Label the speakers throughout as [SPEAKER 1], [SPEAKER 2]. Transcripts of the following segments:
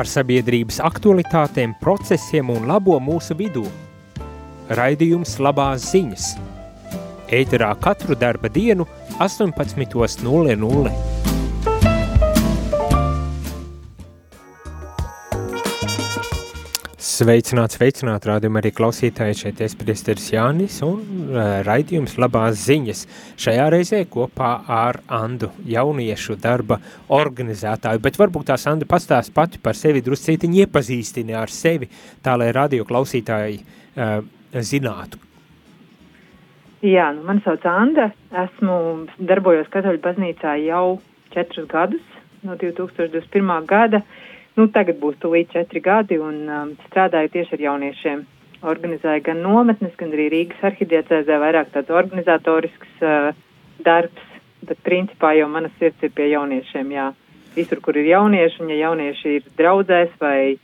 [SPEAKER 1] par sabiedrības aktualitātēm, procesiem un labo mūsu vidū. Raidījums labās ziņas. Ēterā katru darba dienu 18.00. Sveicināts, sveicināts, rādījumā arī klausītāji šeit es priesteris Jānis un uh, raidījums labās ziņas. Šajā reizē kopā ar Andu jauniešu darba organizētāju, bet varbūt tās Anda pastāst pati par sevi druscītiņi iepazīstini ar sevi, tā lai radio klausītāji uh, zinātu.
[SPEAKER 2] Jā, nu man sauc Anda, esmu darbojos Katoļu baznīcā jau četrus gadus, no 2021. gada, uh, Nu, tagad būs tūlīt četri gadi un um, strādāju tieši ar jauniešiem. Organizēju gan nometnes, gan arī Rīgas arhidiecēzē vairāk tāds organizatorisks uh, darbs, bet principā jau mana sirds ir pie jauniešiem, jā. Visur, kur ir jaunieši, un ja jaunieši ir draudzēs vai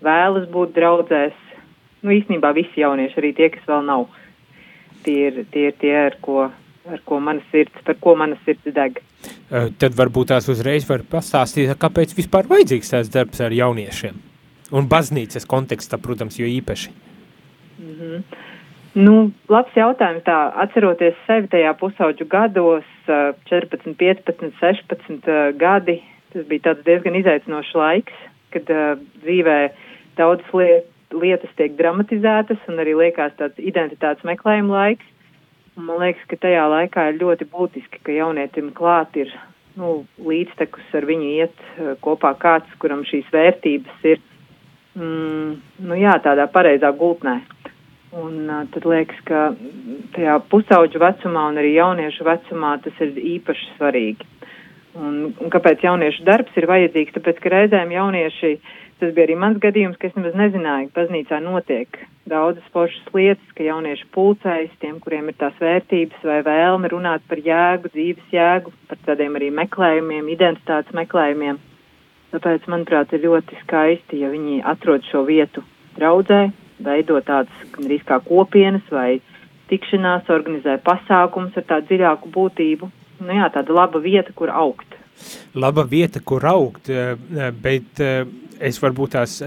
[SPEAKER 2] vēlas būt draudzēs, nu īstenībā visi jaunieši, arī tie, kas vēl nav, tie ir tie, ir tie ar ko ar ko mana sirds, par ko mana sirds deg.
[SPEAKER 1] Tad varbūt tās uzreiz var pastāstīt, kāpēc vispār vajadzīgs tās darbs ar jauniešiem. Un baznīcas kontekstā, protams, jo īpaši.
[SPEAKER 2] Mm -hmm. Nu, labs jautājums tā, atceroties sevi tajā pusauģu gados, 14, 15, 16 gadi, tas bija tāds diezgan izaicinošs laiks, kad uh, dzīvē daudz liet, lietas tiek dramatizētas un arī liekas tāds identitātes meklējuma laiks. Man liekas, ka tajā laikā ir ļoti būtiski, ka jaunietim klāt ir nu, līdztekus ar viņu iet uh, kopā kāds, kuram šīs vērtības ir mm, nu, jā, tādā pareizā gultnē. Un uh, tad liekas, ka tajā pusauģu vecumā un arī jauniešu vecumā tas ir īpaši svarīgi. Un, un kāpēc jauniešu darbs ir vajadzīgs? Tāpēc, ka reizēm jaunieši Tas bija arī mans gadījums, ka es nemaz nezināju, ka baznīcā notiek daudzas foršas lietas, ka jaunieši pulcējas tiem, kuriem ir tās vērtības vai vēlme runāt par jēgu, dzīves jēgu, par tādiem arī meklējumiem, identitātes meklējumiem. Tāpēc, manuprāt, ir ļoti skaisti, ja viņi atrod šo vietu draudzē, veido tādas gandrīz kā kopienas vai tikšanās, organizē pasākums ar tādu dziļāku būtību. Nu jā, tāda laba vieta, kur augt.
[SPEAKER 1] Laba vieta, kur augt, eh, bet eh, es varbūt tās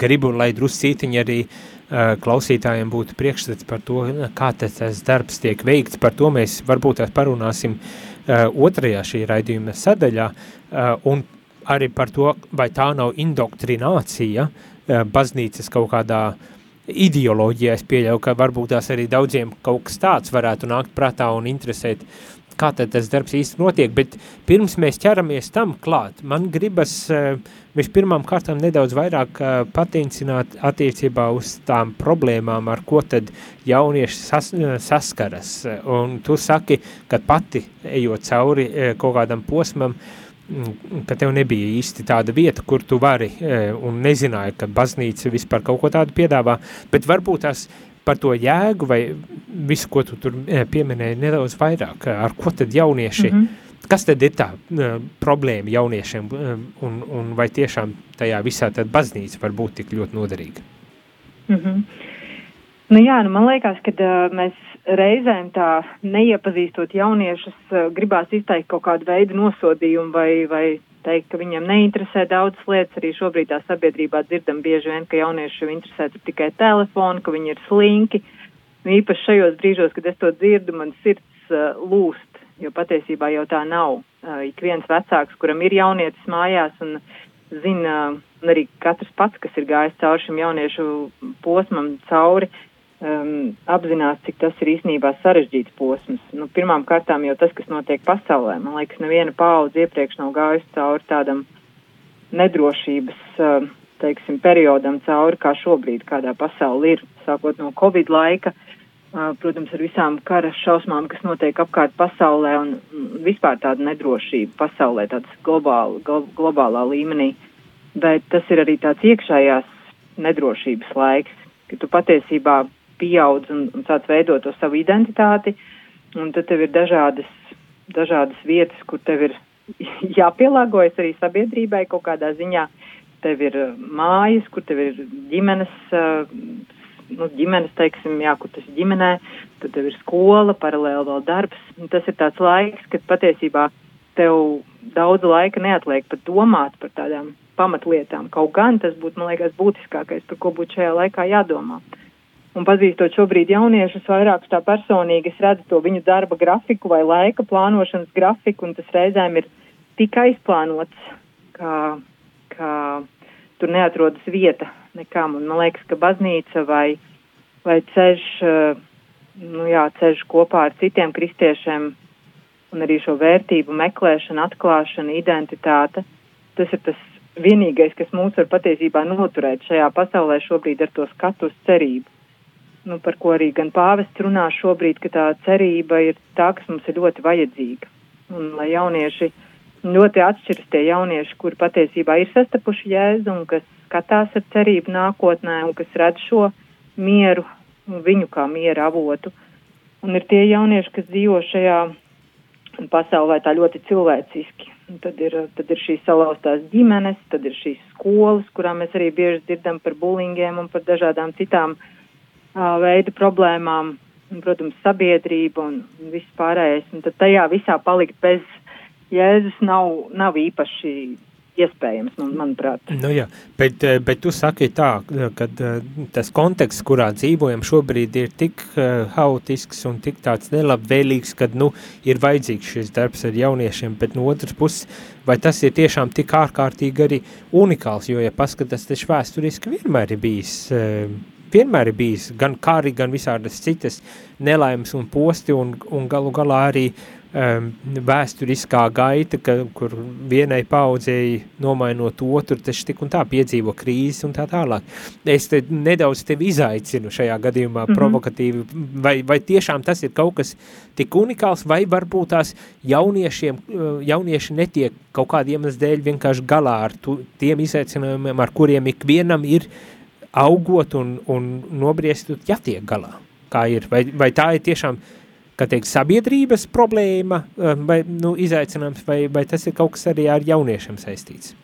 [SPEAKER 1] gribu, lai druscītiņi arī uh, klausītājiem būtu priekšstats par to, kā tas darbs tiek veikts, par to mēs varbūt parunāsim uh, otrajā šī raidījuma sadaļā, uh, un arī par to, vai tā nav indoktrinācija uh, baznīcas kaut kādā ideoloģijā, es pieļauju, ka varbūt tās arī daudziem kaut kas tāds varētu nākt prātā un interesēt kā tad tas darbs īsti notiek, bet pirms mēs ķeramies tam klāt, man gribas uh, vispirmām kārtām nedaudz vairāk uh, patīcināt attiecībā uz tām problēmām, ar ko tad jaunieši sas, saskaras, un tu saki, ka pati ejot cauri kaut kādam posmam, mm, ka tev nebija īsti tāda vieta, kur tu vari, un nezināji, ka baznīca vispār kaut ko tādu piedāvā, bet varbūt tās par to jēgu vai visu, ko tu tur eh, pieminēji nedaudz vairāk, ar ko tad jaunieši, mm -hmm. kas tad ir tā uh, problēma jauniešiem un, un vai tiešām tajā visā tad baznīca var būt tik ļoti noderīga?
[SPEAKER 2] Mm -hmm. Nu jā, nu man liekas, ka uh, mēs reizēm tā neiepazīstot jauniešus uh, gribās izteikt kaut kādu veidu nosodījumu vai, vai teikt, ka viņiem neinteresē daudzas lietas. Arī šobrīd tā sabiedrībā dzirdam bieži vien, ka jaunieši interesē tikai telefonu, ka viņi ir slinki. Nu, īpaši šajos brīžos, kad es to dzirdu, man sirds uh, lūst, jo patiesībā jau tā nav. Uh, ik viens vecāks, kuram ir jaunietis mājās un zina, un arī katrs pats, kas ir gājis cauri šim jauniešu posmam cauri, um, apzinās, cik tas ir īstenībā sarežģīts posms. Nu, pirmām kārtām jau tas, kas notiek pasaulē, man liekas, neviena paudze iepriekš nav gājusi cauri tādam nedrošības, uh, teiksim, periodam cauri, kā šobrīd, kādā pasauli ir, sākot no Covid laika, uh, protams, ar visām kara šausmām, kas notiek apkārt pasaulē un vispār tāda nedrošība pasaulē, tāds globāla, glo, globālā līmenī. Bet tas ir arī tāds iekšējās nedrošības laiks, ka tu patiesībā pieaudz un, un sāc veidot to savu identitāti, un tad tev ir dažādas, dažādas vietas, kur tev ir jāpielāgojas arī sabiedrībai kaut kādā ziņā. Tev ir uh, mājas, kur tev ir ģimenes, uh, nu, ģimenes, teiksim, jā, kur tas ir ģimenē, tad tev ir skola, paralēli vēl darbs. Un tas ir tāds laiks, kad patiesībā tev daudz laika neatliek pat domāt par tādām pamatlietām. Kaut gan tas būtu, man liekas, būtiskākais, par ko būtu šajā laikā jādomā. Un pazīstot šobrīd jauniešus vairāk tā personīgi, es redzu to viņu darba grafiku vai laika plānošanas grafiku, un tas reizēm ir tik aizplānots, ka, ka tur neatrodas vieta nekam. Un man liekas, ka baznīca vai, vai ceļš, nu jā, ceļš kopā ar citiem kristiešiem un arī šo vērtību meklēšana, atklāšana, identitāte, tas ir tas vienīgais, kas mūs var patiesībā noturēt šajā pasaulē šobrīd ar to skatu uz cerību. Nu, par ko arī gan pāvests runā šobrīd, ka tā cerība ir tā, kas mums ir ļoti vajadzīga. Un lai jaunieši ļoti atšķiras tie jaunieši, kuri patiesībā ir sastapuši jēzu un kas skatās ar cerību nākotnē un kas redz šo mieru, viņu kā miera avotu. Un ir tie jaunieši, kas dzīvo šajā pasaulē tā ļoti cilvēciski. Un tad ir, tad ir šīs salauztās ģimenes, tad ir šīs skolas, kurām mēs arī bieži dzirdam par bulingiem un par dažādām citām uh, veidu problēmām, un, protams, sabiedrība un viss pārējais. Un tad tajā visā palikt bez Jēzus nav, nav īpaši iespējams, man, manuprāt.
[SPEAKER 1] Nu jā, bet, eh, bet tu saki tā, ka eh, tas konteksts, kurā dzīvojam šobrīd ir tik haotisks un tik tāds nelabvēlīgs, kad, nu, ir vajadzīgs šis darbs ar jauniešiem, bet no otras puses, vai tas ir tiešām tik ārkārtīgi arī unikāls, jo, ja paskatās, taču vēsturiski vienmēr ir bijis vienmēr ir bijis gan kari, gan visādas citas nelaimes un posti un, un galu galā arī uh, um, vēsturiskā gaita, ka, kur vienai paudzēji nomainot otru, tas tik un tā piedzīvo krīzes un tā tālāk. Es te nedaudz tevi izaicinu šajā gadījumā mm -hmm. provokatīvi, vai, vai tiešām tas ir kaut kas tik unikāls, vai varbūt tās jauniešiem, uh, jaunieši netiek kaut kādiem dēļ vienkārši galā ar tu, tiem izaicinājumiem, ar kuriem ikvienam ir augot un, un nobriest, jātiek galā. Kā ir? Vai, vai tā ir tiešām kā teikt, sabiedrības problēma eh, vai nu, izaicinājums, vai, vai tas ir kaut kas arī ar jauniešiem saistīts?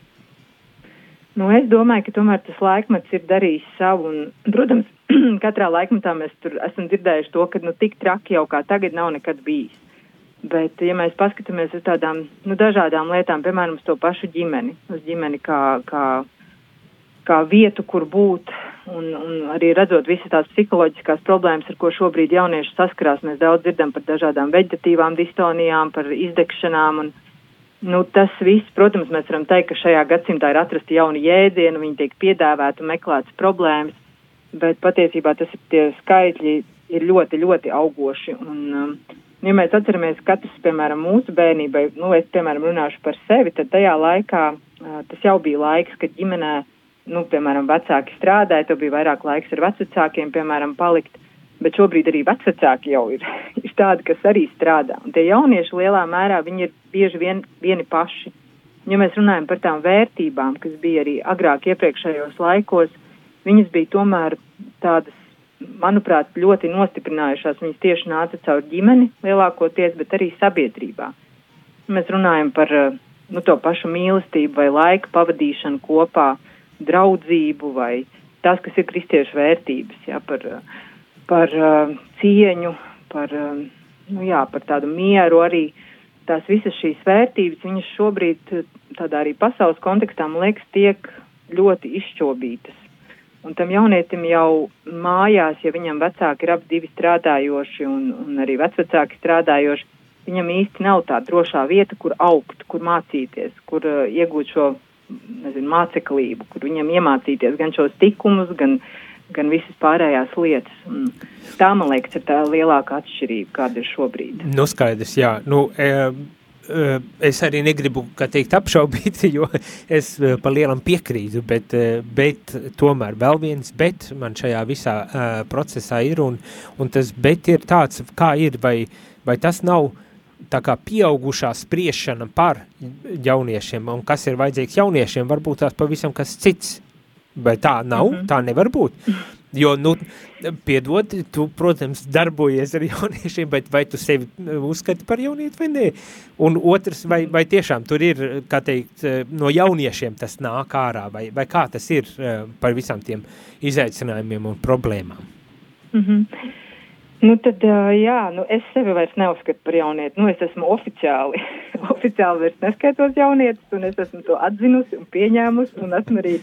[SPEAKER 2] Nu, es domāju, ka tomēr tas laikmets ir darījis savu. Un, protams, katrā laikmetā mēs esam dzirdējuši to, ka nu, tik traki jau kā tagad nav nekad bijis. Bet, ja mēs paskatāmies uz tādām nu, dažādām lietām, piemēram, uz to pašu ģimeni, uz ģimeni kā, kā, kā vietu, kur būt, un, un arī redzot visas tās psiholoģiskās problēmas, ar ko šobrīd jaunieši saskarās, mēs daudz dzirdam par dažādām veģetatīvām distonijām, par izdegšanām. Un, nu, tas viss, protams, mēs varam teikt, ka šajā gadsimtā ir atrasti jauni jēdzieni, viņi tiek piedāvāti meklētas problēmas, bet patiesībā tas ir tie skaitļi ir ļoti, ļoti augoši. Un, um, ja mēs atceramies katrs, piemēram, mūsu bērnībai, nu, es, piemēram, runāšu par sevi, tad tajā laikā uh, tas jau bija laiks, kad ģimenē nu, piemēram, vecāki strādāja, tev bija vairāk laiks ar vecākiem, piemēram, palikt. Bet šobrīd arī vecāki jau ir, ir tādi, kas arī strādā. Un tie jaunieši lielā mērā viņi ir bieži vien vieni paši. Ja mēs runājam par tām vērtībām, kas bija arī agrāk iepriekšējos laikos, viņas bija tomēr tādas, manuprāt, ļoti nostiprinājušās. Viņas tieši nāca caur ģimeni lielākoties, bet arī sabiedrībā. Mēs runājam par nu, to pašu mīlestību vai laika pavadīšanu kopā, uh, draudzību vai tas, kas ir kristiešu vērtības, jā, par, par uh, cieņu, par, uh, nu, jā, par tādu mieru arī. Tās visas šīs vērtības, viņas šobrīd tādā arī pasaules kontekstā, man liekas, tiek ļoti izšķobītas. Un tam jaunietim jau mājās, ja viņam vecāki ir ap divi strādājoši un, un arī vecvecāki strādājoši, viņam īsti nav tā drošā vieta, kur augt, kur mācīties, kur uh, iegūt šo nezinu, māceklību, kur viņam iemācīties gan šos tikumus, gan, gan visas pārējās lietas. Un tā, man liekas, ir tā lielākā atšķirība, kāda ir šobrīd.
[SPEAKER 1] Nu, skaidrs, jā. Nu, e, e, es arī negribu, kā teikt, apšaubīt, jo es e, pa lielam piekrītu, bet, e, bet tomēr vēl viens bet man šajā visā uh, procesā ir, un, un tas bet ir tāds, kā ir, vai, vai tas nav uh, tā kā pieaugušā spriešana par jauniešiem un kas ir vajadzīgs jauniešiem, varbūt tās pavisam kas cits. Vai tā nav? Mm -hmm. Tā nevar būt. Jo, nu, piedod, tu, protams, darbojies ar jauniešiem, bet vai tu sevi uzskati par jaunieti vai nē? Un otrs, vai, vai tiešām tur ir, kā teikt, no jauniešiem tas nāk ārā, vai, vai kā tas ir par visām tiem izaicinājumiem un problēmām?
[SPEAKER 2] Mm -hmm. Nu, tad, jā, nu, es sevi vairs neuzskatu par jaunieti. Nu, es esmu oficiāli, oficiāli vairs neskaitos jaunietis, un es esmu to atzinusi un pieņēmusi, un esmu arī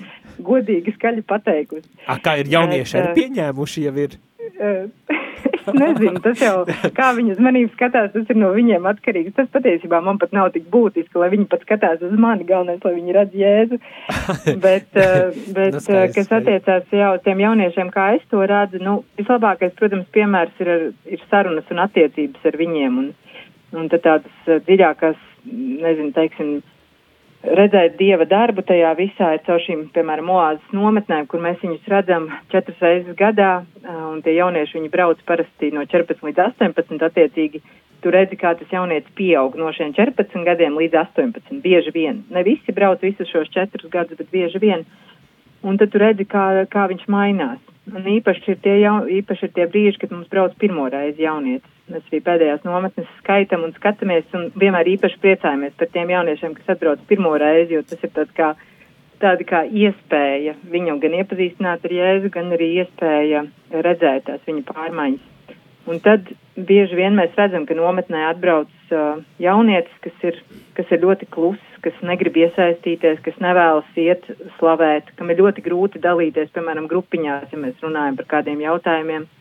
[SPEAKER 2] godīgi skaļi pateikusi.
[SPEAKER 1] A, kā ir jaunieši arī pieņēmuši jau ir?
[SPEAKER 2] Es nezinu, tas jau, kā viņi uz manīm skatās, tas ir no viņiem atkarīgs. Tas patiesībā man pat nav tik būtiski, lai viņi pat skatās uz mani, galvenais, lai viņi redz jēzu. bet, bet nu, kas attiecās jau uz tiem jauniešiem, kā es to redzu, nu, vislabākais, protams, piemērs ir, ar, ir sarunas un attiecības ar viņiem. Un, un tad tādas dziļākās, nezinu, teiksim, redzēt dieva darbu tajā visā ir caur šīm, piemēram, oāzes nometnēm, kur mēs viņus redzam četras reizes gadā, un tie jaunieši viņi brauc parasti no 14 līdz 18, attiecīgi tu redzi, kā tas jaunietis pieaug no šiem 14 gadiem līdz 18, bieži vien. Ne visi brauc visus šos četrus gadus, bet bieži vien. Un tad tu redzi, kā, kā viņš mainās. Un īpaši ir, tie jau, īpaši ir tie brīži, kad mums brauc pirmo reizi jaunietis. Mēs arī pēdējās nometnes skaitam un skatāmies un vienmēr īpaši priecājamies par tiem jauniešiem, kas atbrauc pirmo reizi, jo tas ir tāds kā, tāda kā iespēja viņam gan iepazīstināt ar Jēzu, gan arī iespēja redzēt tās viņa pārmaiņas. Un tad bieži vien mēs redzam, ka nometnē atbrauc uh, jaunietis, kas ir, kas ir ļoti kluss, kas negrib iesaistīties, kas nevēlas iet slavēt, kam ir ļoti grūti dalīties, piemēram, grupiņās, ja mēs runājam par kādiem jautājumiem. Uh,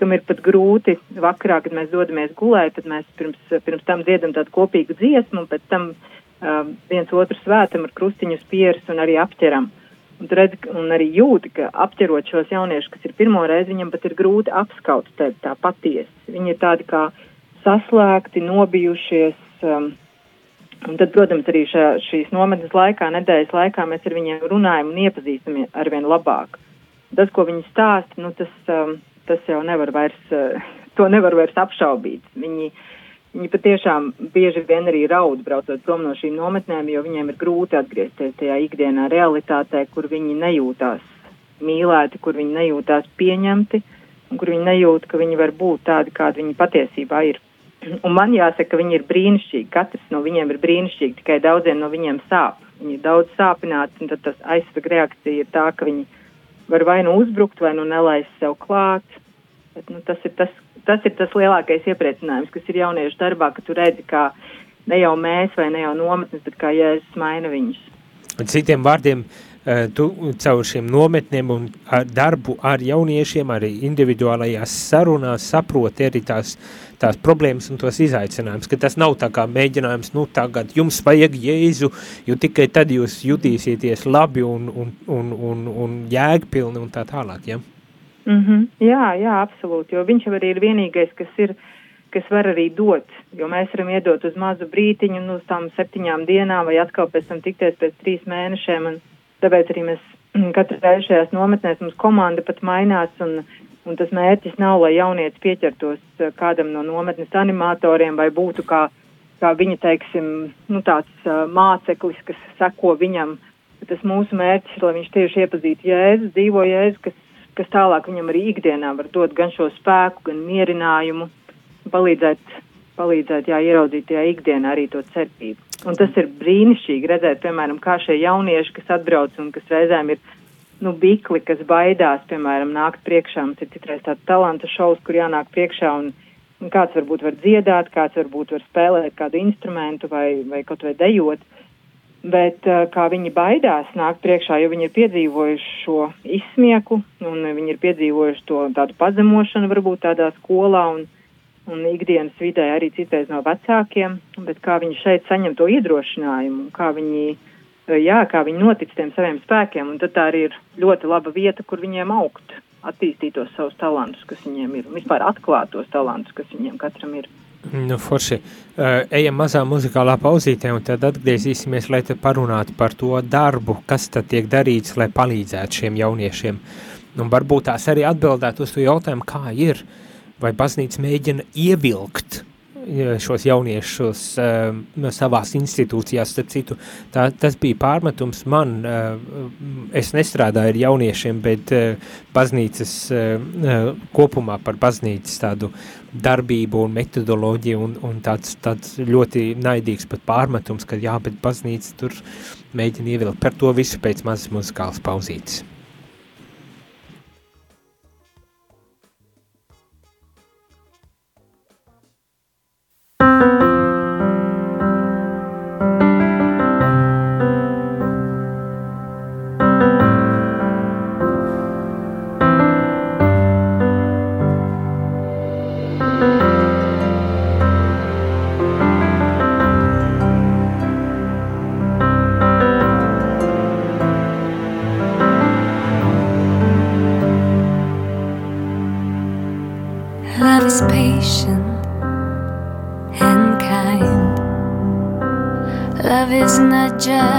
[SPEAKER 2] kam ir pat grūti vakarā, kad mēs dodamies gulēt, tad mēs pirms, pirms tam dziedam tādu kopīgu dziesmu, un pēc tam uh, viens otru svētam ar krustiņu spieras un arī apķeram. Un, redz, un arī jūti, ka apķerot šos jauniešus, kas ir pirmo reizi, viņam pat ir grūti apskaut tevi tā patiesi. Viņi ir tādi kā saslēgti, nobijušies. Um, un tad, protams, arī šā, šīs nometnes laikā, nedēļas laikā mēs ar viņiem runājam un iepazīstam arvien labāk. Tas, ko viņi stāsta, nu, tas, um, tas jau nevar vairs, eh, to nevar vairs apšaubīt. Viņi, viņi patiešām bieži vien arī raud braucot prom no šīm nometnēm, jo viņiem ir grūti atgriezties tajā ikdienā realitātē, kur viņi nejūtās mīlēti, kur viņi nejūtās pieņemti un kur viņi nejūt, ka viņi var būt tādi, kādi viņi patiesībā ir. Un man jāsaka, ka viņi ir brīnišķīgi. Katrs no viņiem ir brīnišķīgi, tikai daudziem no viņiem sāp. Viņi ir daudz sāpināti, un tad tas aizsvaga reakcija ir tā, ka viņi var vai nu uzbrukt, vai nu nelaist sev klāt. Bet, nu, tas, ir tas, tas ir tas lielākais iepriecinājums, kas ir jauniešu darbā, ka tu redzi, kā ne jau mēs vai ne jau nometnes, bet kā Jēzus maina viņus.
[SPEAKER 1] Un citiem vārdiem, eh, tu caur šiem nometniem un ar darbu ar jauniešiem, arī individuālajās sarunās saproti arī tās tās problēmas un tos izaicinājumus, ka tas nav tā kā mēģinājums, nu tagad jums vajag Jēzu, jo tikai tad jūs jutīsieties labi un, un, un, un, un jēgpilni un tā tālāk, ja?
[SPEAKER 2] Mm -hmm. Jā, jā, absolūti, jo viņš jau arī ir vienīgais, kas ir, kas var arī dot, jo mēs varam iedot uz mazu brītiņu, nu, uz tām septiņām dienām vai atkal pēc tam tikties pēc trīs mēnešiem, un tāpēc arī mēs katru reizi šajās nometnēs mums komanda pat mainās, un Un tas mērķis nav, lai jaunietis pieķertos eh, kādam no nometnes animatoriem vai būtu kā, kā viņa, teiksim, nu, tāds uh, māceklis, kas seko viņam. Tas mūsu mērķis ir, lai viņš tieši iepazītu Jēzu, dzīvo Jēzu, kas, kas tālāk viņam arī ikdienā var dot gan šo spēku, gan mierinājumu, palīdzēt, palīdzēt jā, ieraudzīt tajā ikdienā arī to cerību. Un tas ir brīnišķīgi redzēt, piemēram, kā šie jaunieši, kas atbrauc un kas reizēm ir nu, bikli, kas baidās, piemēram, nākt priekšā. Mums ir citreiz tāds talanta šovs, kur jānāk priekšā un, un kāds varbūt var dziedāt, kāds varbūt var spēlēt kādu instrumentu vai, vai kaut vai dejot. Bet uh, kā viņi baidās nākt priekšā, jo viņi ir piedzīvojuši šo izsmieku un viņi ir piedzīvojuši to tādu pazemošanu varbūt tādā skolā un, un ikdienas vidē arī citreiz no vecākiem, bet kā viņi šeit saņem to iedrošinājumu, kā viņi uh, jā, kā viņi notic tiem saviem spēkiem, un tad tā arī ir ļoti laba vieta, kur viņiem augt, attīstīt tos savus talantus, kas viņiem ir, un vispār atklāt tos talantus, kas viņiem katram ir.
[SPEAKER 1] Nu, forši. Uh, ejam mazā muzikālā pauzītē, un tad atgriezīsimies, lai te parunātu par to darbu, kas tad tiek darīts, lai palīdzētu šiem jauniešiem. Un varbūt tās arī atbildētu uz to jautājumu, kā ir, vai baznīca mēģina ievilkt šos jauniešus uh, savās institūcijās, starp citu, tā, tas bija pārmetums man, uh, es nestrādāju ar jauniešiem, bet uh, baznīcas uh, kopumā par baznīcas tādu darbību un metodoloģiju un, un tāds, tāds ļoti naidīgs pat pārmetums, ka jā, bet baznīca tur mēģina ievilkt par to visu pēc mazas muzikālas pauzītes.
[SPEAKER 3] 着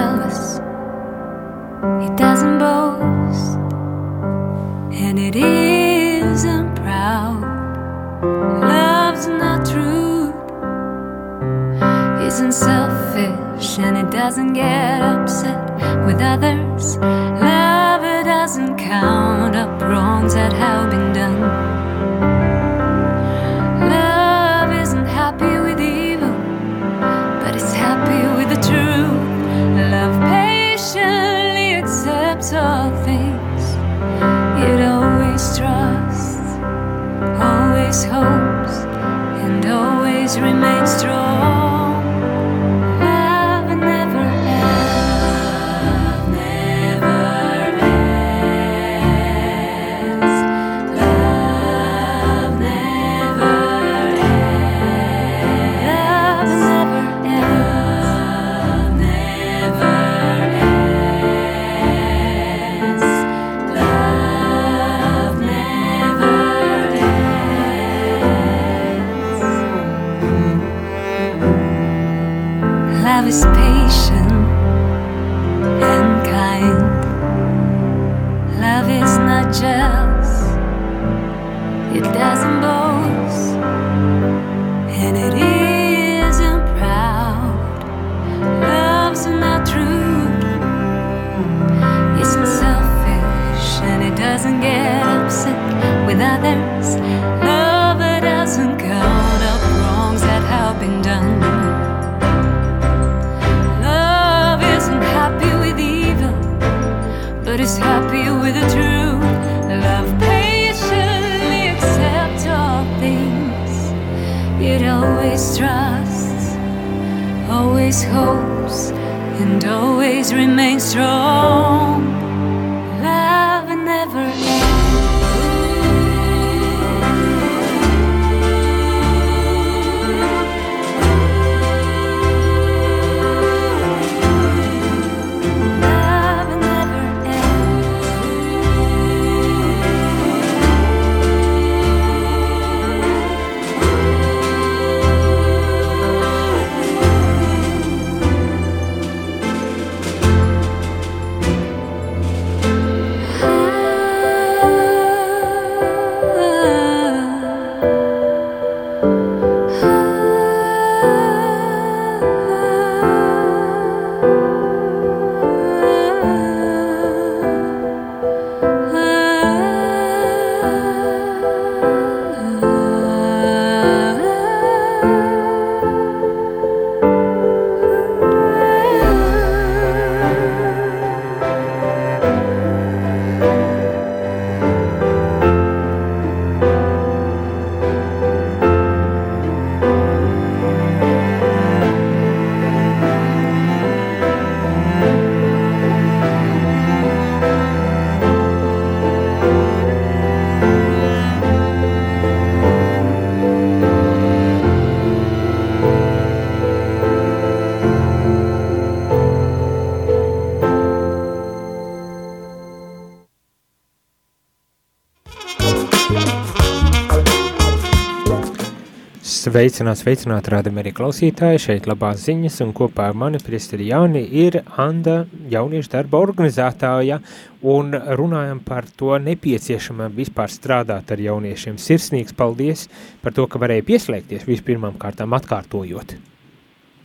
[SPEAKER 1] Sveicināt, sveicināt, rādam arī klausītāji, šeit labās ziņas, un kopā ar mani, Pristeri Jauni, ir Anda, jauniešu darba organizētāja, un runājam par to nepieciešamam vispār strādāt ar jauniešiem. Sirsnīgs paldies par to, ka varēja pieslēgties vispirmām kārtām atkārtojot.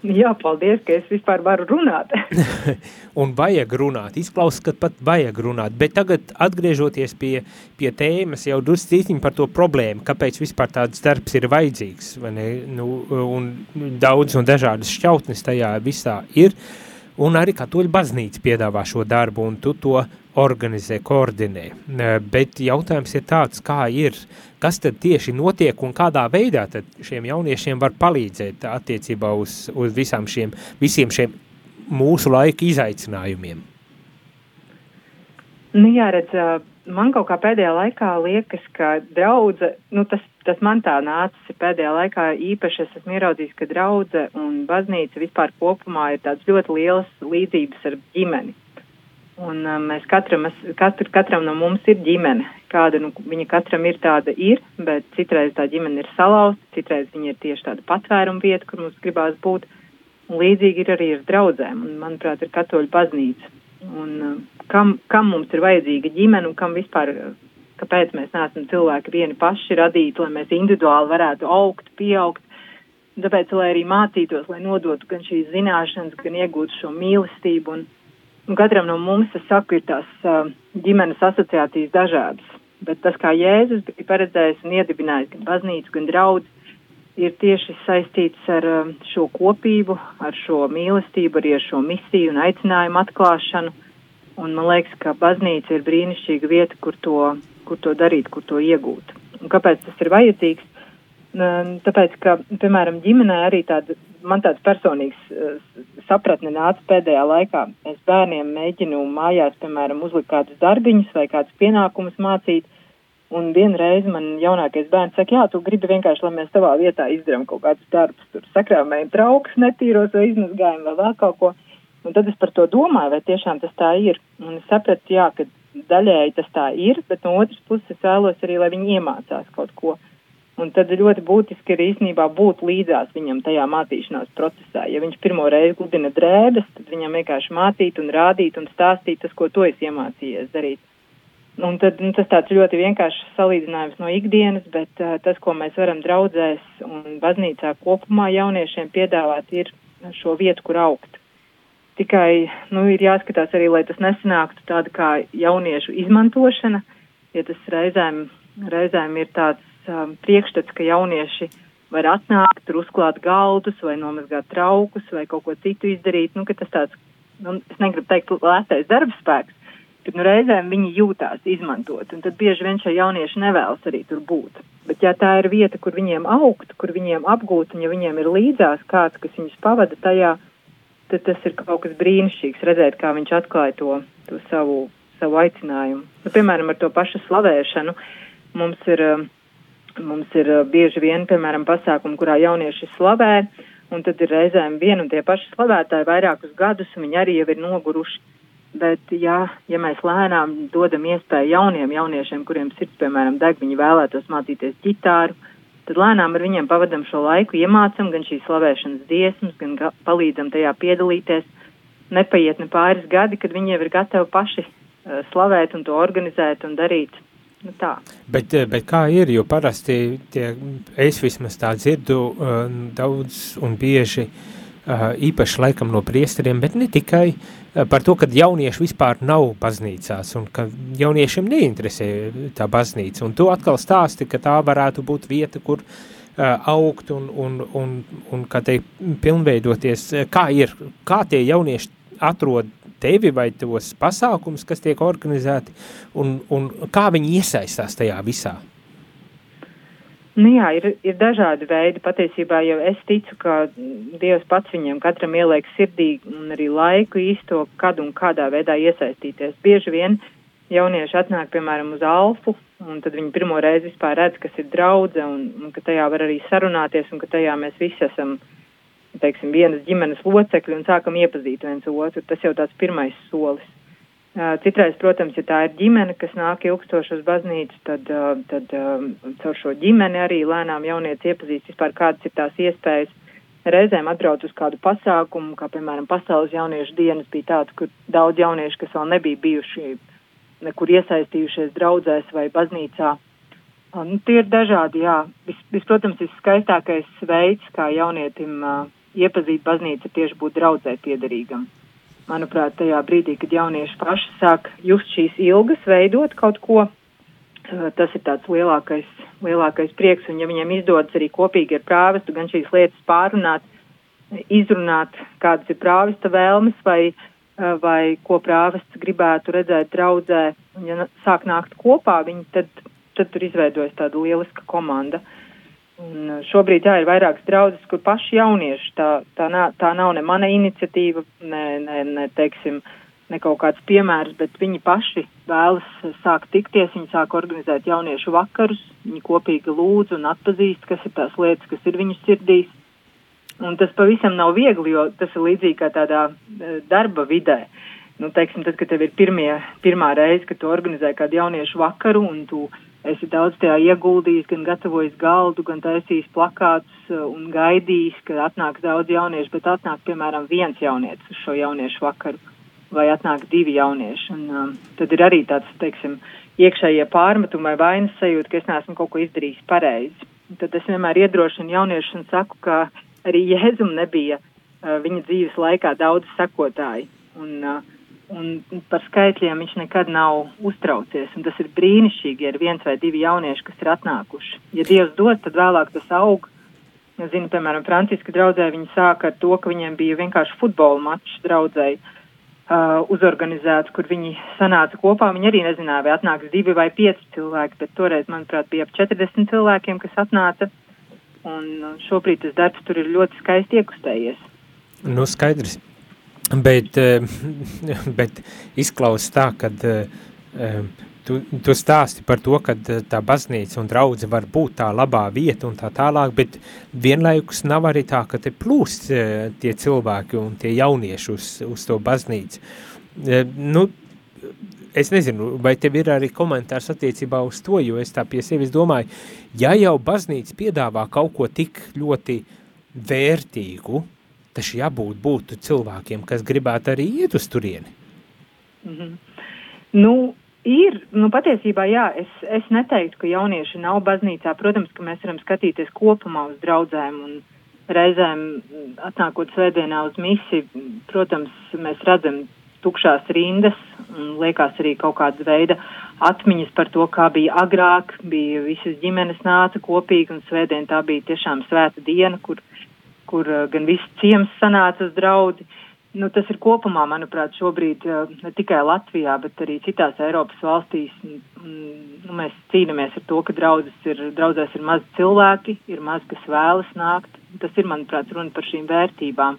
[SPEAKER 2] Jā, paldies, ka es vispār varu runāt.
[SPEAKER 1] un vajag runāt, izklausās, ka pat vajag runāt, bet tagad atgriežoties pie, pie tēmas jau druscītiņ par to problēmu, kāpēc vispār tāds darbs ir vajadzīgs, vai ne, nu, un daudz un dažādas šķautnes tajā visā ir, un arī katoļu baznīca piedāvā šo darbu, un tu to organizē, koordinē, bet jautājums ir tāds, kā ir, kas tad tieši notiek un kādā veidā tad šiem jauniešiem var palīdzēt attiecībā uz, uz visām šiem, visiem šiem mūsu laika izaicinājumiem?
[SPEAKER 2] Nu, jāredz, man kaut kā pēdējā laikā liekas, ka draudze, nu tas, tas man tā nācis pēdējā laikā īpaši es esmu ieraudzījis, ka draudze un baznīca vispār kopumā ir tāds ļoti lielas līdzības ar ģimeni. Un uh, mēs katram, katru, katram no mums ir ģimene. Kāda nu, viņa katram ir tāda ir, bet citreiz tā ģimene ir salauzta, citreiz viņa ir tieši tāda patvēruma vieta, kur mums gribās būt. Un līdzīgi ir arī ar draudzēm, un, manuprāt, ir katoļu baznīca. Un, uh, kam, kam mums ir vajadzīga ģimene un kam vispār, kāpēc mēs neesam cilvēki vieni paši radīti, lai mēs individuāli varētu augt, pieaugt. Tāpēc, lai arī mācītos, lai nodotu gan šīs zināšanas, gan iegūtu šo mīlestību. Un, un katram no mums, es saku, ir tās uh, ģimenes asociācijas dažādas. Bet tas, kā Jēzus bija paredzējis un iedibinājis gan baznīcu, gan draudz, ir tieši saistīts ar um, šo kopību, ar šo mīlestību, arī ar šo misiju un aicinājumu atklāšanu. Un man liekas, ka baznīca ir brīnišķīga vieta, kur to, kur to darīt, kur to iegūt. Un kāpēc tas ir vajadzīgs? Tāpēc, ka, piemēram, ģimenē arī tāda, man tāds personīgs uh, sapratne nāca pēdējā laikā. Es bērniem mēģinu mājās, piemēram, uzlikt kādus darbiņus vai kādus pienākumus mācīt, Un vienreiz man jaunākais bērns saka, jā, tu gribi vienkārši, lai mēs tavā vietā izdarām kaut kādus darbus, tur sakrāmējam trauks, netīros vai izmazgājam vai vēl kaut ko. Un tad es par to domāju, vai tiešām tas tā ir. Un es sapratu, jā, ka daļēji tas tā ir, bet no otras puses es vēlos arī, lai viņi iemācās kaut ko. Un tad ļoti būtiski ir īstenībā būt līdzās viņam tajā mācīšanās procesā. Ja viņš pirmo reizi gludina drēbes, tad viņam vienkārši mācīt un rādīt un stāstīt tas, ko to es iemācījies darīt. Un tad, nu, tas tāds ļoti vienkāršs salīdzinājums no ikdienas, bet uh, tas, ko mēs varam draudzēs un baznīcā kopumā jauniešiem piedāvāt, ir šo vietu, kur augt. Tikai, nu, ir jāskatās arī, lai tas nesanāktu tāda kā jauniešu izmantošana, ja tas reizēm, reizēm ir tāds um, priekšstats, ka jaunieši var atnākt, tur uzklāt galdus vai nomazgāt traukus vai kaut ko citu izdarīt, nu, ka tas tāds, nu, es negribu teikt, lētais darbspēks, kad nu, reizēm viņi jūtās izmantot, un tad bieži vien šie jaunieši nevēlas arī tur būt. Bet ja tā ir vieta, kur viņiem augt, kur viņiem apgūt, un ja viņiem ir līdzās kāds, kas viņus pavada tajā, tad tas ir kaut kas brīnišķīgs redzēt, kā viņš atklāja to, to savu, savu aicinājumu. Nu, piemēram, ar to pašu slavēšanu mums ir, mums ir bieži vien, piemēram, pasākumi, kurā jaunieši slavē, un tad ir reizēm vien un tie paši slavētāji vairākus gadus, un viņi arī jau ir noguruši Bet, ja, ja mēs lēnām dodam iespēju jauniem jauniešiem, kuriem sirds, piemēram, deg, viņi vēlētos mācīties ģitāru, tad lēnām ar viņiem pavadam šo laiku, iemācam gan šīs slavēšanas dziesmas, gan palīdzam tajā piedalīties. Nepaiet ne pāris gadi, kad viņi jau ir gatavi paši uh, slavēt un to organizēt un darīt. Nu, tā.
[SPEAKER 1] Bet, eh, bet kā ir, jo parasti tie, es vismaz tā dzirdu uh, daudz un bieži uh, īpaši laikam no priesteriem, bet ne tikai par to, ka jaunieši vispār nav baznīcās un ka jauniešiem neinteresē tā baznīca. Un tu atkal stāsti, ka tā varētu būt vieta, kur augt un, un, un, un kā te pilnveidoties. Kā ir, kā tie jaunieši atrod tevi vai tos pasākums, kas tiek organizēti un, un kā viņi iesaistās tajā visā?
[SPEAKER 2] Nu jā, ir, ir dažādi veidi. Patiesībā jau es ticu, ka Dievs pats viņiem katram ieliek sirdī un arī laiku īsto, kad un kādā veidā iesaistīties. Bieži vien jaunieši atnāk, piemēram, uz Alfu, un tad viņi pirmo reizi vispār redz, kas ir draudze, un, un ka tajā var arī sarunāties, un ka tajā mēs visi esam, teiksim, vienas ģimenes locekļi un sākam iepazīt viens otru. Tas jau tāds pirmais solis. Citreiz, protams, ja tā ir ģimene, kas nāk ilgstoši uz baznīcu, tad, tad caur šo ģimeni arī lēnām jaunieci iepazīst vispār kādas ir tās iespējas. Reizēm atbrauc uz kādu pasākumu, kā piemēram Pasaules jauniešu dienas bija tāds, kur daudz jauniešu, kas vēl nebija bijuši nekur iesaistījušies draudzēs vai baznīcā. Nu, tie ir dažādi, jā. Vis, vis, protams, viskaistākais veids, kā jaunietim uh, iepazīt baznīcu, ir tieši būt draudzē piederīgam manuprāt, tajā brīdī, kad jaunieši paši sāk just šīs ilgas, veidot kaut ko, tas ir tāds lielākais, lielākais prieks, un ja viņiem izdodas arī kopīgi ar prāvestu gan šīs lietas pārunāt, izrunāt, kādas ir prāvesta vēlmes vai, vai ko prāvests gribētu redzēt draudzē, un ja sāk nākt kopā, viņi tad, tad tur izveidojas tāda lieliska komanda. Uh, Un uh, šobrīd jā, ir vairākas draudzes, kur paši jaunieši, tā, tā, nā, tā nav ne mana iniciatīva, ne, ne, ne, teiksim, ne kaut kāds piemērs, bet viņi paši vēlas sākt tikties, viņi sāk organizēt jauniešu vakarus, viņi kopīgi lūdz un atpazīst, kas ir tās lietas, kas ir viņu sirdīs. Un tas pavisam nav viegli, jo tas ir līdzīgi kā tādā e, darba vidē. Nu, teiksim, tad, kad tev ir pirmie, pirmā reize, kad tu organizē kādu jauniešu vakaru un tu esi daudz tajā ieguldījis, gan gatavojis galdu, gan taisījis plakātus un gaidījis, ka atnāks daudz jauniešu, bet atnāk, piemēram, viens jaunietis uz šo jauniešu vakaru, vai atnāk divi jaunieši. Un, um, tad ir arī tāds, teiksim, iekšējie pārmetumi vai vainas sajūta, ka es neesmu kaut ko izdarījis pareizi. Tad es vienmēr iedrošinu jauniešus un saku, ka arī Jēzum nebija uh, viņa dzīves laikā daudz sekotāji. Un, uh, un par skaitļiem viņš nekad nav uztraucies. Tas ir brīnišķīgi, ja ir viens vai divi jaunieši, kas ir atnākuši. Ja Dievs dod, tad vēlāk tas aug. Es zinu, piemēram, Franciska draudzē viņi sāka ar to, ka viņiem bija vienkārši futbola mačs draudzēji uh, uzorganizēts, kur viņi sanāca kopā. Viņi arī nezināja, vai atnāks divi vai pieci cilvēki, bet toreiz, manuprāt, bija ap 40 cilvēkiem, kas atnāca. Un uh, šobrīd tas darbs tur ir ļoti skaisti iekustējies.
[SPEAKER 1] Nu, skaidrs. Bet, eh, bet izklausās tā, ka eh, eh, tu, tu stāsti par to, ka tā baznīca un draudze var būt tā labā vieta un tā tālāk, bet vienlaikus nav arī tā, ka te plūst tie cilvēki un tie jaunieši uz, uz to baznīcu. Nu, es nezinu, vai tev ir arī komentārs attiecībā uz to, jo es tā pie sevis domāju, ja jau baznīca piedāvā kaut ko tik ļoti vērtīgu, taču jābūt būtu cilvēkiem, kas gribētu arī iet uz turieni.
[SPEAKER 2] Mm -hmm. Nu, ir, nu patiesībā jā, es, es neteiktu, ka jaunieši nav baznīcā. Protams, ka mēs varam skatīties kopumā uz draudzēm un reizēm atnākot svētdienā uz misi, protams, mēs redzam tukšās rindas un liekas arī kaut kāda veida atmiņas par to, kā bija agrāk, bija visas ģimenes nāca kopīgi un svētdien tā bija tiešām svēta diena, kur kur uh, gan viss ciems sanāca uz draudi. Nu, tas ir kopumā, manuprāt, šobrīd uh, ne tikai Latvijā, bet arī citās Eiropas valstīs. Nu, mēs cīnāmies ar to, ka ir, draudzēs ir maz cilvēki, ir maz, kas vēlas nākt. Tas ir, manuprāt, runa par šīm vērtībām.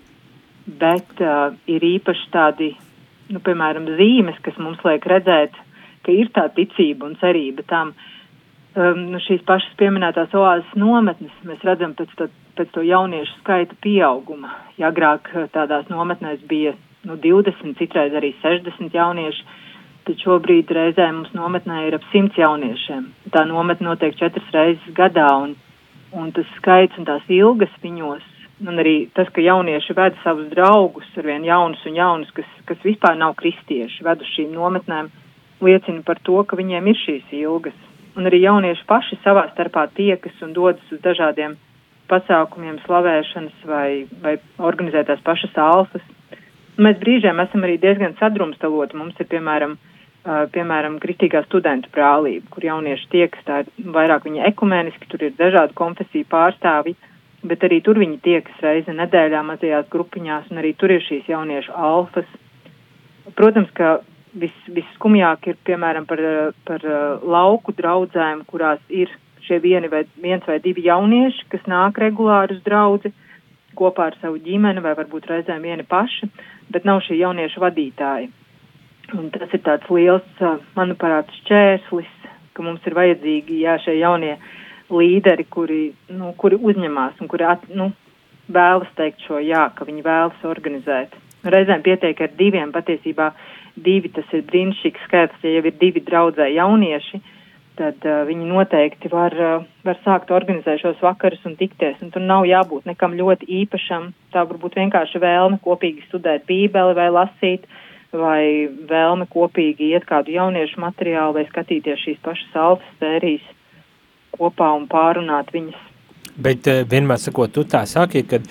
[SPEAKER 2] Bet uh, ir īpaši tādi, nu, piemēram, zīmes, kas mums liek redzēt, ka ir tā ticība un cerība tam. Um, nu, šīs pašas pieminētās oāzes nometnes mēs redzam pēc to pēc to jauniešu skaita pieauguma. Ja agrāk eh, tādās nometnēs bija nu, 20, citreiz arī 60 jaunieši, tad šobrīd reizē mums nometnē ir ap 100 jauniešiem. Tā nometne notiek četras reizes gadā, un, un tas skaits un tās ilgas viņos, un arī tas, ka jaunieši ved savus draugus, arvien jaunus un jaunus, kas, kas vispār nav kristieši, ved uz šīm nometnēm, liecina par to, ka viņiem ir šīs ilgas. Un arī jaunieši paši savā starpā tiekas un dodas uz dažādiem pasākumiem, slavēšanas vai, vai organizētās pašas alfas. Mēs brīžiem esam arī diezgan sadrumstaloti. Mums ir, piemēram, uh, piemēram kristīgā studentu brālība, kur jaunieši tiekas tā vairāk viņi ekumeniski, tur ir dažādu konfesiju pārstāvi, bet arī tur viņi tiekas reizi nedēļā mazajās grupiņās, un arī tur ir šīs jauniešu alfas. Protams, ka vis, visskumjāk ir, piemēram, par, par lauku draudzēm, kurās ir šie vieni vai, viens vai divi jaunieši, kas nāk regulāri uz draudzi kopā ar savu ģimeni vai varbūt reizēm vieni paši, bet nav šī jauniešu vadītāji. Un tas ir tāds liels, manuprāt, šķērslis, ka mums ir vajadzīgi jā, šie jaunie līderi, kuri, nu, kuri uzņemās un kuri at, nu, vēlas teikt šo jā, ka viņi vēlas organizēt. Reizēm pietiek ar diviem, patiesībā divi tas ir brīnišķīgs skaits, ja jau ir divi draudzē jaunieši, uh, tad uh, viņi noteikti var, uh, var sākt organizēt šos vakarus un tikties. Un tur nav jābūt nekam ļoti īpašam. Tā varbūt vienkārši vēlme kopīgi studēt bībeli vai lasīt, vai vēlme kopīgi iet kādu jauniešu materiālu vai skatīties šīs pašas alfas sērijas kopā un pārunāt viņas.
[SPEAKER 1] Bet uh, vienmēr sakot, tu tā saki, ka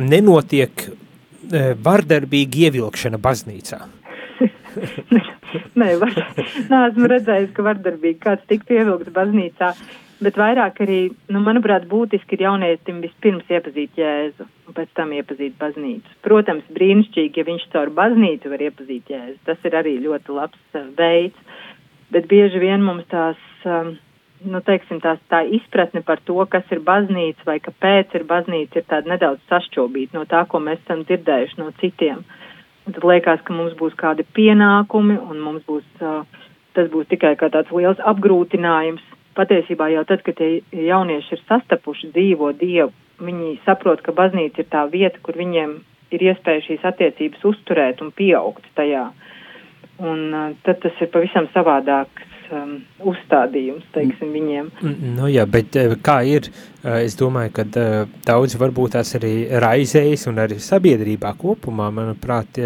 [SPEAKER 1] nenotiek uh, vardarbīga ievilkšana baznīcā.
[SPEAKER 2] Nē, var, neesmu redzējis, ka vardarbīgi kāds tik pievilkts baznīcā, bet vairāk arī, nu, manuprāt, būtiski ir jaunietim vispirms iepazīt Jēzu un pēc tam iepazīt baznīcu. Protams, brīnišķīgi, ja viņš caur baznīcu var iepazīt Jēzu, tas ir arī ļoti labs uh, veids, bet bieži vien mums tās, um, nu, teiksim, tās tā izpratne par to, kas ir baznīca vai kāpēc ir baznīca, ir tāda nedaudz sašķobīta no tā, ko mēs esam dzirdējuši no citiem. Uh, tad liekas, ka mums būs kādi pienākumi un mums būs, uh, tas būs tikai kā tāds liels apgrūtinājums. Patiesībā jau tad, kad tie jaunieši ir sastapuši dzīvo Dievu, viņi saprot, ka baznīca ir tā vieta, kur viņiem ir iespēja šīs attiecības uzturēt un pieaugt tajā. Un tad tas ir pavisam savādāks um, uzstādījums, teiksim, viņiem.
[SPEAKER 1] Nu jā, bet kā ir, es domāju, ka daudzi varbūt tās arī raizējas un arī sabiedrībā kopumā, manuprāt,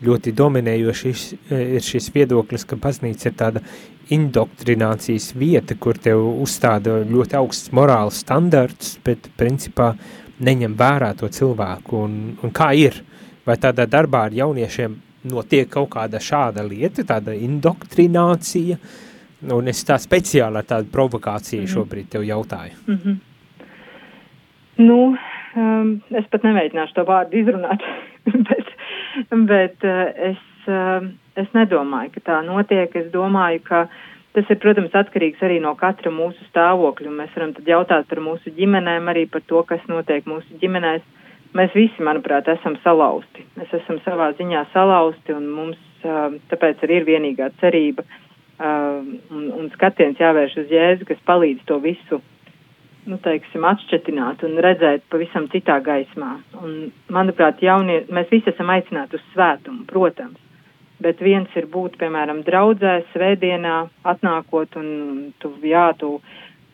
[SPEAKER 1] ļoti dominējoši ir šis viedoklis, ka baznīca ir tāda indoktrinācijas vieta, kur tev uzstāda ļoti augsts morāls standarts, bet principā neņem vērā to cilvēku. Un, un kā ir? Vai tādā darbā ar jauniešiem notiek kaut kāda šāda lieta, tāda indoktrinācija, un es tā speciāli ar tādu provokāciju mm -hmm. šobrīd tev jautāju.
[SPEAKER 2] Mm -hmm. Nu, um, es pat nemēģināšu to vārdu izrunāt, bet, bet uh, es, uh, es nedomāju, ka tā notiek. Es domāju, ka tas ir, protams, atkarīgs arī no katra mūsu stāvokļa. Mēs varam tad jautāt par mūsu ģimenēm, arī par to, kas notiek mūsu ģimenēs. Uh, Mēs visi, manuprāt, esam salauzti. Mēs esam savā ziņā salauzti, un mums tāpēc arī ir vienīgā cerība un, un skatiens jāvērš uz Jēzu, kas palīdz to visu, nu, teiksim, atšķetināt un redzēt pavisam citā gaismā. Un, manuprāt, jaunie, mēs visi esam aicināti uz svētumu, protams, bet viens ir būt, piemēram, draudzē, svētdienā, atnākot un tu, jā, tu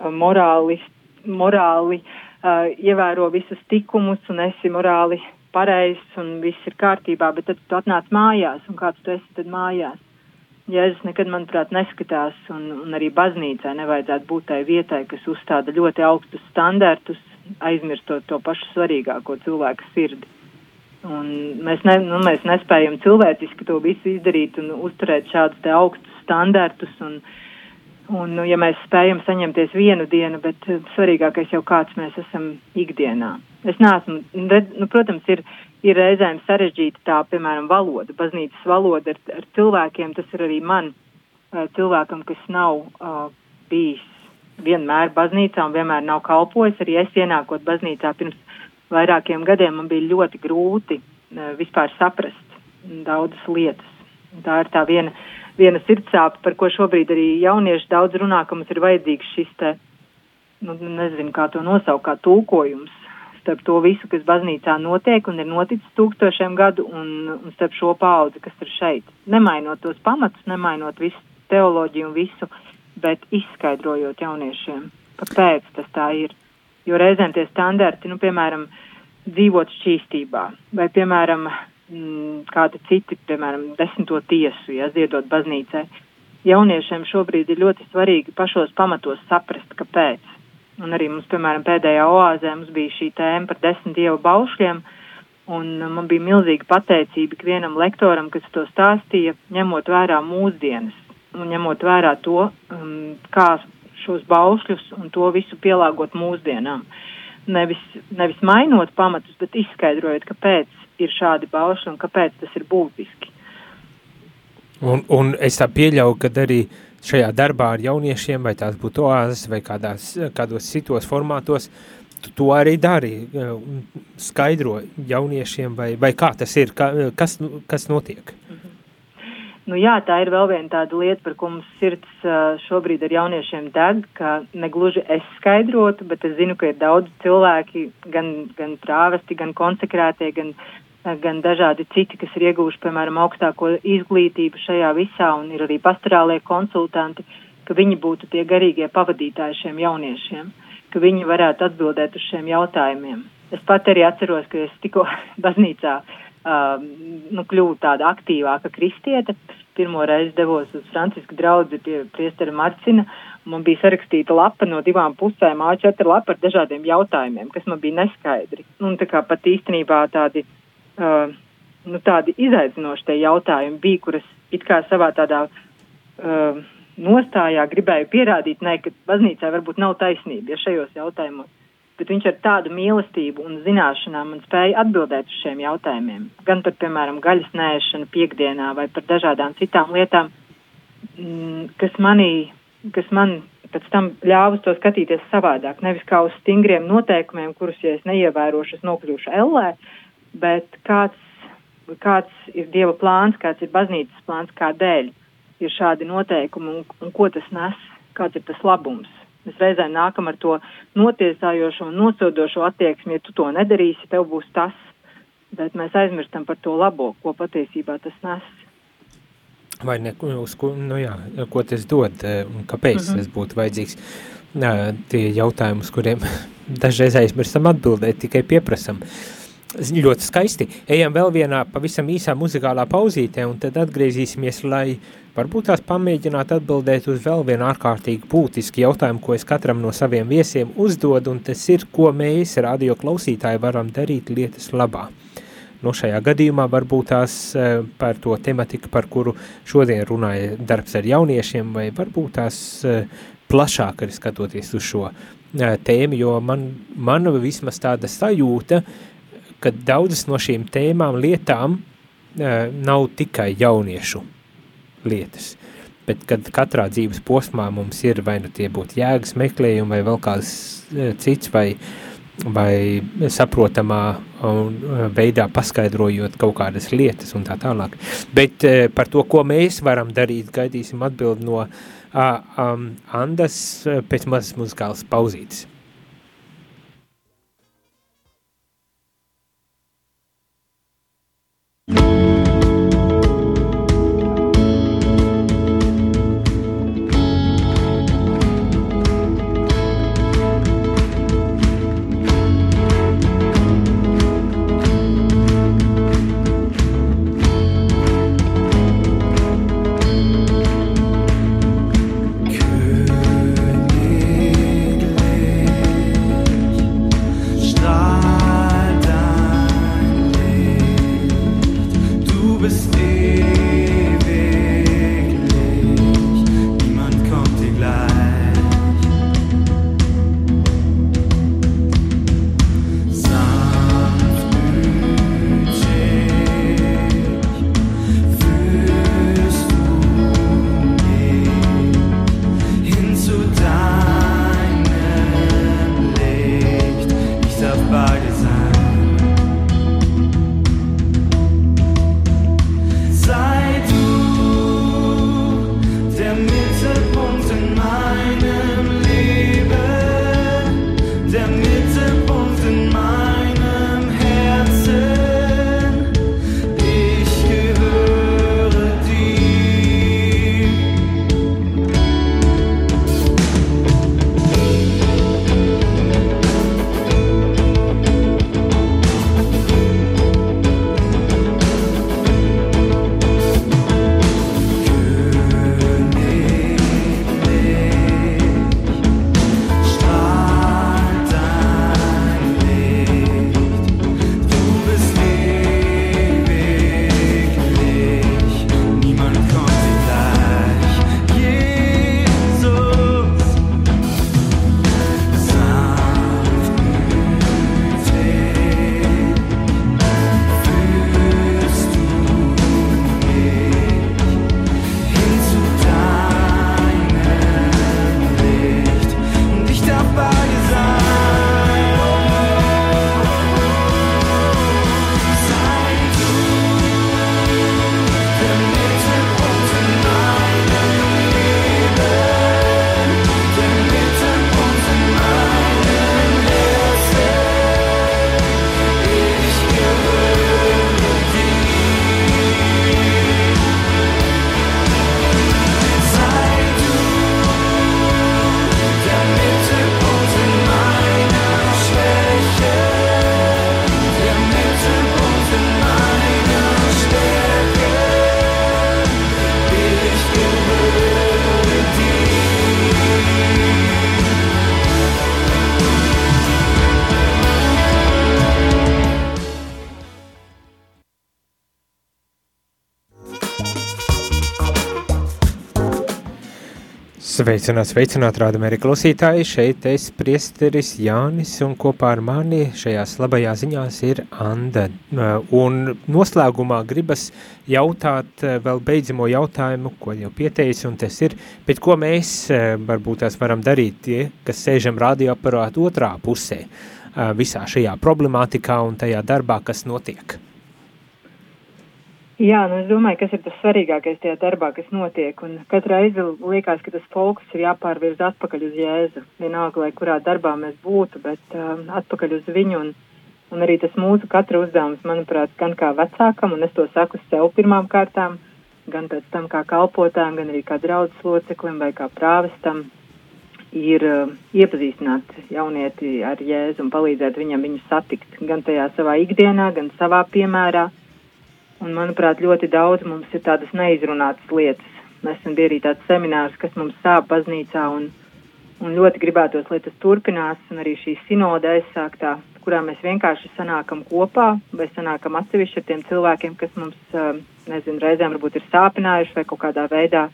[SPEAKER 2] morāli, morāli uh, uh, ievēro visus tikumus un esi morāli pareizs un viss ir kārtībā, bet tad tu atnāc mājās un kāds tu esi tad mājās. Jēzus nekad, manuprāt, neskatās, un, un arī baznīcai nevajadzētu būt tai vietai, kas uzstāda ļoti augstus standartus, aizmirstot to pašu svarīgāko cilvēka sirdi. Un mēs, ne, nu, mēs nespējam cilvēciski to visu izdarīt un uzturēt šādus augstus standartus un, uh, Un, nu, ja mēs spējam saņemties vienu dienu, bet eh, svarīgākais jau kāds mēs esam ikdienā. Es neesmu, nu, protams, ir, ir reizēm sarežģīta tā, piemēram, valoda, baznīcas valoda ar, ar cilvēkiem, tas ir arī man, eh, cilvēkam, kas nav uh, bijis vienmēr baznīcā un vienmēr nav kalpojis, arī es ienākot baznīcā pirms vairākiem gadiem, man bija ļoti grūti uh, vispār saprast daudzas lietas. Tā ir tā viena viena sirdsāpe, par ko šobrīd arī jaunieši daudz runā, ka mums ir vajadzīgs šis te, nu, nezinu, kā to nosaukt, kā tulkojums starp to visu, kas baznīcā notiek un ir noticis tūkstošiem gadu un, un starp šo paudzi, kas ir šeit. Nemainot tos pamatus, nemainot visu teoloģiju un visu, bet izskaidrojot jauniešiem, kāpēc tas tā ir. Jo reizēm tie standarti, nu, piemēram, dzīvot šķīstībā, vai, piemēram, mm, kādi citi, piemēram, desmito tiesu, ja ziedot baznīcai. Jauniešiem šobrīd ir ļoti svarīgi pašos pamatos saprast, kāpēc. Un arī mums, piemēram, pēdējā oāzē mums bija šī tēma par desmit dievu baušļiem, un man bija milzīga pateicība ikvienam lektoram, kas to stāstīja, ņemot vērā mūsdienas un ņemot vērā to, um, kā šos baušļus un to visu pielāgot mūsdienām. Nevis, nevis mainot pamatus, bet izskaidrojot, kāpēc ir šādi bauši un kāpēc tas ir būtiski.
[SPEAKER 1] Un, un es tā pieļauju, ka arī šajā darbā ar jauniešiem, vai tās būtu oāzes vai kādās, kādos citos formātos, tu to arī dari, skaidro jauniešiem, vai, vai kā tas ir, kā, kas, kas notiek? -hmm.
[SPEAKER 2] Nu jā, tā ir vēl viena tāda lieta, par ko mums sirds šobrīd ar jauniešiem deg, ka negluži es skaidrotu, bet es zinu, ka ir daudz cilvēki, gan, gan prāvesti, gan konsekrētie, gan gan dažādi citi, kas ir ieguvuši, piemēram, augstāko izglītību šajā visā un ir arī pastorālie konsultanti, ka viņi būtu tie garīgie pavadītāji šiem jauniešiem, ka viņi varētu atbildēt uz šiem jautājumiem. Es pat arī atceros, ka es tikko baznīcā uh, nu, kļuvu tāda aktīvāka kristiete. Pirmo reizi devos uz Francisku draudzi pie priestera Marcina, man bija sarakstīta lapa no divām pusēm, A4 lapa ar dažādiem jautājumiem, kas man bija neskaidri. Un tā kā pat īstenībā tādi uh, nu, tādi izaicinoši tie jautājumi bija, kuras it kā savā tādā uh, nostājā gribēju pierādīt, ne, ka baznīcā varbūt nav taisnība ja šajos jautājumos, bet viņš ar tādu mīlestību un zināšanām man spēja atbildēt uz šiem jautājumiem. Gan par, piemēram, gaļas nēšanu piekdienā vai par dažādām citām lietām, mm, kas manī, kas man pēc tam ļāvus to skatīties savādāk, nevis kā uz stingriem noteikumiem, kurus, ja es neievērošu, es nokļūšu ellē, bet kāds, kāds ir Dieva plāns, kāds ir baznīcas plāns, kādēļ ir šādi noteikumi un, un ko tas nes, kāds ir tas labums. Mēs reizēm nākam ar to notiesājošo un nosodošo attieksmi, ja tu to nedarīsi, tev būs tas, bet mēs aizmirstam par to labo, ko patiesībā tas nes.
[SPEAKER 4] vai ne, uz ko, nu jā, ko tas dod un kāpēc mm -hmm. tas būtu vajadzīgs. Nā, tie jautājumi, uz kuriem dažreiz aizmirstam atbildēt, tikai pieprasam. Ļoti skaisti. Ejam vēl vienā pavisam īsā muzikālā pauzītē un tad atgriezīsimies, lai varbūt tās pamēģināt atbildēt uz vēl vienu ārkārtīgi būtisku jautājumu, ko es katram no saviem viesiem uzdodu, un tas ir, ko mēs, radio klausītāji, varam darīt lietas labā. No šajā gadījumā varbūt tās eh, par to tematiku, par kuru šodien runāja darbs ar jauniešiem, vai varbūt tās eh, plašāk arī skatoties uz šo eh, tēmu, jo man, man vismaz tāda sajūta, ka daudzas no šīm tēmām, lietām nav tikai jauniešu lietas, bet kad katrā dzīves posmā mums ir vai nu tie būtu jēgas meklējumi vai vēl kāds cits vai vai saprotamā veidā paskaidrojot kaut kādas lietas un tā tālāk. Bet eh, par to, ko mēs varam darīt, gaidīsim atbildi no uh, um, Andas eh, pēc mazas muzikālas pauzītes. Mm-hmm. Sveicināt, sveicināt, rādam arī klausītāji, šeit es priesteris Jānis un kopā ar mani šajās labajā ziņās ir Anda. Un noslēgumā gribas jautāt vēl beidzamo jautājumu, ko jau pieteicu, un tas ir, bet ko mēs varbūt tās varam darīt tie, kas sēžam radioaparātu otrā pusē visā šajā problemātikā un tajā darbā, kas notiek?
[SPEAKER 2] Jā, nu es domāju, kas ir tas svarīgākais tajā darbā, kas notiek. Un katru reizi liekas, ka tas fokus ir jāpārvirz atpakaļ uz Jēzu. Vienalga, lai kurā darbā mēs būtu, bet uh, atpakaļ uz viņu. Un, un arī tas mūsu katra uzdevums, manuprāt, gan kā vecākam, un es to saku sev pirmām kārtām, gan pēc tam kā kalpotājiem, gan arī kā draudzes loceklim vai kā prāvestam, ir uh, iepazīstināt jaunieti ar Jēzu un palīdzēt viņam viņu satikt gan tajā savā ikdienā, gan savā piemērā. Un, manuprāt, ļoti daudz mums ir tādas neizrunātas lietas. Nesen bija arī tāds seminārs, kas mums sāp baznīcā, un, un ļoti gribētos, lai tas turpinās, un arī šī sinoda aizsāktā, kurā mēs vienkārši sanākam kopā vai sanākam atsevišķi ar tiem cilvēkiem, kas mums, nezinu, reizēm varbūt ir sāpinājuši vai kaut kādā veidā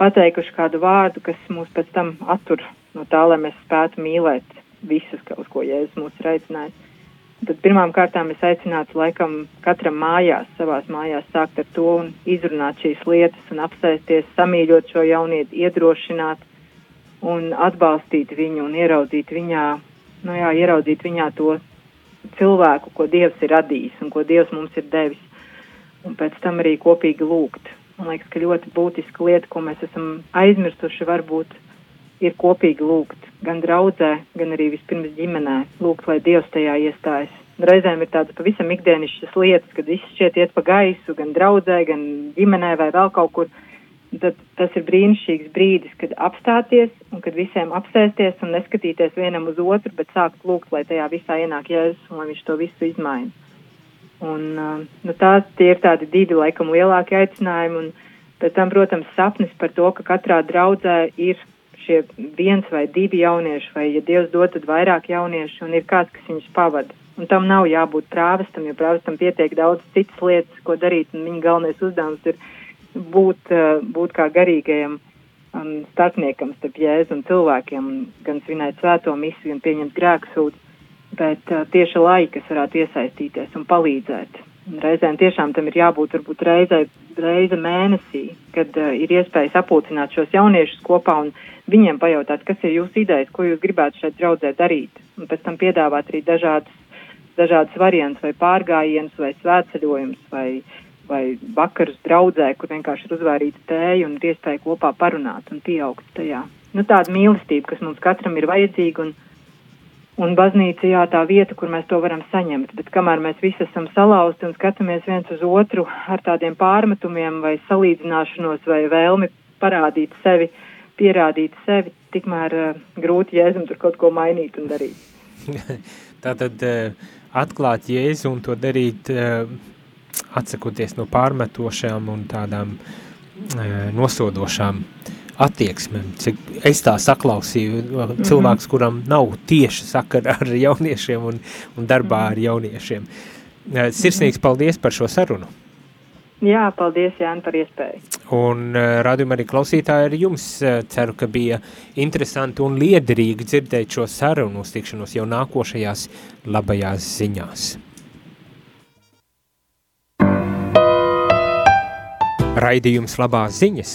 [SPEAKER 2] pateikuši kādu vārdu, kas mūs pēc tam attur no tā, lai mēs spētu mīlēt visus, uz ko Jēzus mūs ir aicinājis. Tad pirmām kārtām es aicinātu laikam katram mājās, savās mājās sākt ar to un izrunāt šīs lietas un apsēsties, samīļot šo jaunieti, iedrošināt un atbalstīt viņu un ieraudzīt viņā nu jā, ieraudzīt viņā to cilvēku, ko Dievs ir radījis un ko Dievs mums ir devis, un pēc tam arī kopīgi lūgt. Man liekas, ka ļoti būtiska lieta, ko mēs esam aizmirsuši, varbūt ir kopīgi lūgt, gan draudzē, gan arī vispirms ģimenē, lūgt, lai Dievs tajā iestājas. Reizēm ir tādas pavisam ikdienišķas lietas, kad viss šķiet iet pa gaisu, gan draudzē, gan ģimenē vai vēl kaut kur, tad tas ir brīnišķīgs brīdis, kad apstāties un kad visiem apsēsties un neskatīties vienam uz otru, bet sākt lūgt, lai tajā visā ienāk Jēzus un lai viņš to visu izmaina. Un, uh, nu, tā, tie ir tādi divi, laikam, lielākie aicinājumi. Un pēc tam, protams, sapnis par to, ka katrā draudzē ir šie viens vai divi jaunieši, vai, ja Dievs dod, tad vairāk jaunieši, un ir kāds, kas viņus pavada. Un tam nav jābūt prāvestam, jo prāvestam pietiek daudz citas lietas, ko darīt, un viņa galvenais uzdevums ir būt, uh, būt kā garīgajam um, starpniekam starp jēzu un cilvēkiem, gan svinēt svēto misiju, gan pieņemt grēksūdu, bet uh, tieši lai, kas varētu iesaistīties un palīdzēt. Reizēm tiešām tam ir jābūt varbūt reizē, reize mēnesī, kad uh, ir iespēja sapulcināt šos jauniešus kopā un viņiem pajautāt, kas ir jūsu idejas, ko jūs gribētu šeit draudzē darīt, un pēc tam piedāvāt arī dažādas, dažādas variantus vai pārgājienus vai svētceļojumus vai vai vakarus draudzē, kur vienkārši ir uzvārīta tēja un ir iespēja kopā parunāt un pieaugt tajā. Nu, tāda mīlestība, kas mums katram ir vajadzīga, un, un baznīca, jā, tā vieta, kur mēs to varam saņemt, bet kamēr mēs visi esam salauzti un skatāmies viens uz otru ar tādiem pārmetumiem vai salīdzināšanos vai vēlmi parādīt sevi, pierādīt sevi, tikmēr uh, grūti jēzum tur kaut ko mainīt un darīt.
[SPEAKER 1] Tātad uh, atklāt jēzu un to darīt uh, atsakoties no pārmetošām un tādām e, nosodošām attieksmēm, cik es tā saklausīju, mhm. cilvēks, kuram nav tieši sakara ar jauniešiem un, un darbā ar jauniešiem. E, sirsnīgs paldies par šo sarunu.
[SPEAKER 2] Jā, paldies, Jāni, par iespēju.
[SPEAKER 1] Un uh, rādījumā arī klausītāji ar jums uh, ceru, ka bija interesanti un liederīgi dzirdēt šo sarunu uztikšanos jau nākošajās labajās ziņās. Raidījums labās ziņas